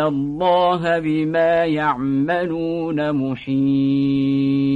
الله بما يعملون محيط